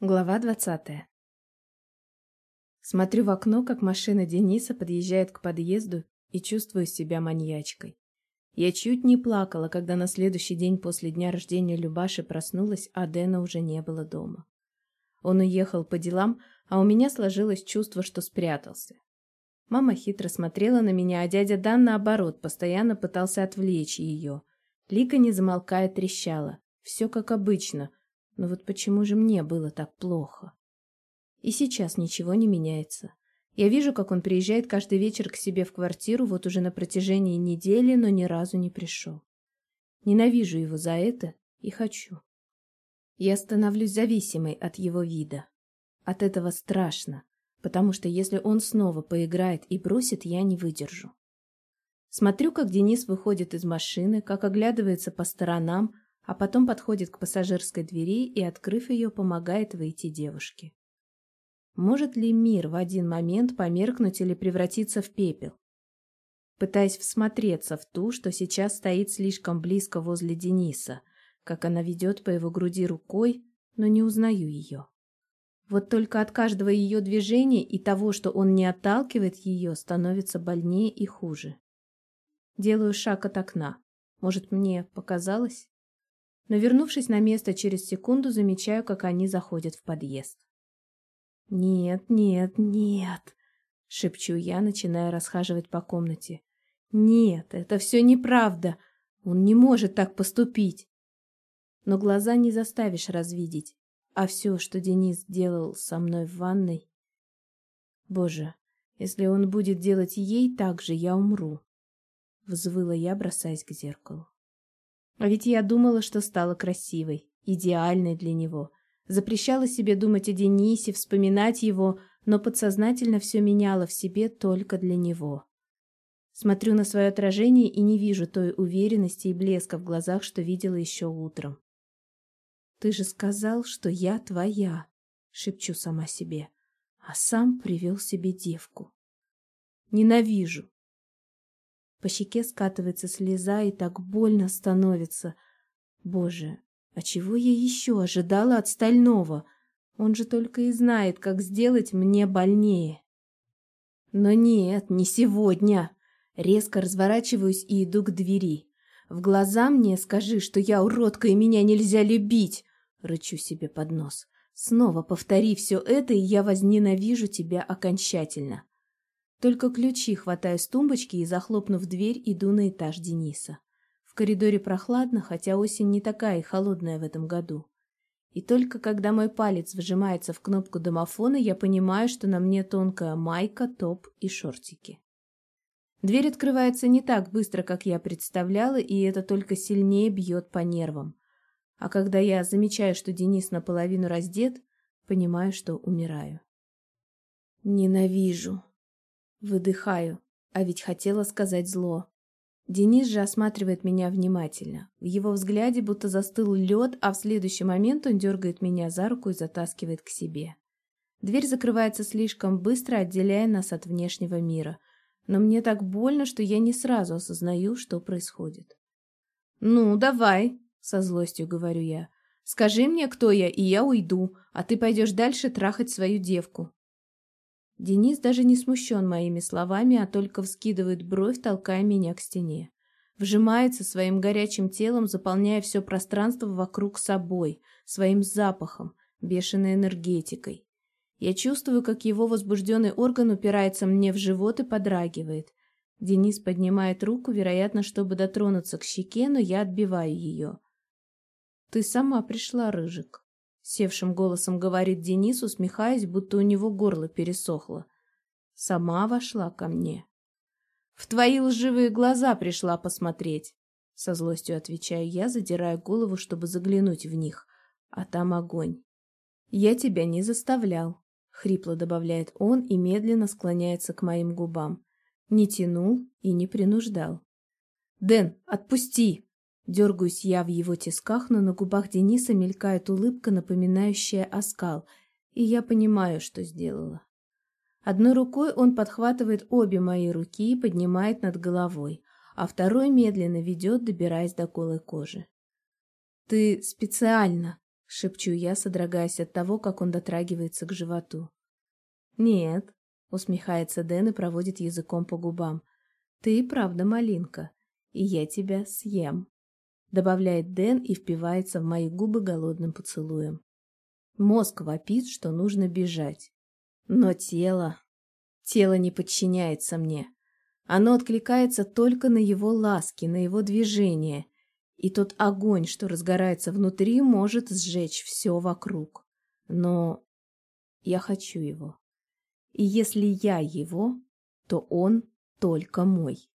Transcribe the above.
Глава двадцатая. Смотрю в окно, как машина Дениса подъезжает к подъезду и чувствую себя маньячкой. Я чуть не плакала, когда на следующий день после дня рождения Любаши проснулась, а Дэна уже не было дома. Он уехал по делам, а у меня сложилось чувство, что спрятался. Мама хитро смотрела на меня, а дядя Дан, наоборот, постоянно пытался отвлечь ее. Лика, не замолкая, трещала. Все как обычно — но вот почему же мне было так плохо? И сейчас ничего не меняется. Я вижу, как он приезжает каждый вечер к себе в квартиру вот уже на протяжении недели, но ни разу не пришел. Ненавижу его за это и хочу. Я становлюсь зависимой от его вида. От этого страшно, потому что если он снова поиграет и бросит, я не выдержу. Смотрю, как Денис выходит из машины, как оглядывается по сторонам, а потом подходит к пассажирской двери и, открыв ее, помогает выйти девушке. Может ли мир в один момент померкнуть или превратиться в пепел? Пытаясь всмотреться в ту, что сейчас стоит слишком близко возле Дениса, как она ведет по его груди рукой, но не узнаю ее. Вот только от каждого ее движения и того, что он не отталкивает ее, становится больнее и хуже. Делаю шаг от окна. Может, мне показалось? Но, вернувшись на место через секунду, замечаю, как они заходят в подъезд. «Нет, нет, нет!» — шепчу я, начиная расхаживать по комнате. «Нет, это все неправда! Он не может так поступить!» Но глаза не заставишь развидеть, а все, что Денис делал со мной в ванной... Боже, если он будет делать ей так же, я умру. Взвыла я, бросаясь к зеркалу. А ведь я думала, что стала красивой, идеальной для него. Запрещала себе думать о Денисе, вспоминать его, но подсознательно все меняла в себе только для него. Смотрю на свое отражение и не вижу той уверенности и блеска в глазах, что видела еще утром. «Ты же сказал, что я твоя», — шепчу сама себе, а сам привел себе девку. «Ненавижу, по щеке скатывается слеза, и так больно становится. Боже, а чего я еще ожидала от Стального? Он же только и знает, как сделать мне больнее. Но нет, не сегодня. Резко разворачиваюсь и иду к двери. В глаза мне скажи, что я уродка и меня нельзя любить. Рычу себе под нос. Снова повтори все это, и я возненавижу тебя окончательно. Только ключи хватаю с тумбочки и, захлопнув дверь, иду на этаж Дениса. В коридоре прохладно, хотя осень не такая и холодная в этом году. И только когда мой палец вжимается в кнопку домофона, я понимаю, что на мне тонкая майка, топ и шортики. Дверь открывается не так быстро, как я представляла, и это только сильнее бьет по нервам. А когда я замечаю, что Денис наполовину раздет, понимаю, что умираю. Ненавижу. Выдыхаю, а ведь хотела сказать зло. Денис же осматривает меня внимательно. В его взгляде будто застыл лед, а в следующий момент он дергает меня за руку и затаскивает к себе. Дверь закрывается слишком быстро, отделяя нас от внешнего мира. Но мне так больно, что я не сразу осознаю, что происходит. «Ну, давай», — со злостью говорю я. «Скажи мне, кто я, и я уйду, а ты пойдешь дальше трахать свою девку». Денис даже не смущен моими словами, а только вскидывает бровь, толкая меня к стене. Вжимается своим горячим телом, заполняя все пространство вокруг собой, своим запахом, бешеной энергетикой. Я чувствую, как его возбужденный орган упирается мне в живот и подрагивает. Денис поднимает руку, вероятно, чтобы дотронуться к щеке, но я отбиваю ее. «Ты сама пришла, Рыжик», Севшим голосом говорит Денис, усмехаясь, будто у него горло пересохло. Сама вошла ко мне. В твои лживые глаза пришла посмотреть. Со злостью отвечаю я, задирая голову, чтобы заглянуть в них. А там огонь. Я тебя не заставлял. Хрипло добавляет он и медленно склоняется к моим губам. Не тянул и не принуждал. «Дэн, отпусти!» Дергаюсь я в его тисках, но на губах Дениса мелькает улыбка, напоминающая оскал, и я понимаю, что сделала. Одной рукой он подхватывает обе мои руки и поднимает над головой, а второй медленно ведет, добираясь до голой кожи. «Ты специально!» — шепчу я, содрогаясь от того, как он дотрагивается к животу. «Нет», — усмехается Дэн и проводит языком по губам. «Ты правда малинка, и я тебя съем», — добавляет Дэн и впивается в мои губы голодным поцелуем. Мозг вопит, что нужно бежать. Но тело... Тело не подчиняется мне. Оно откликается только на его ласки, на его движение. И тот огонь, что разгорается внутри, может сжечь все вокруг. Но я хочу его. И если я его, то он только мой.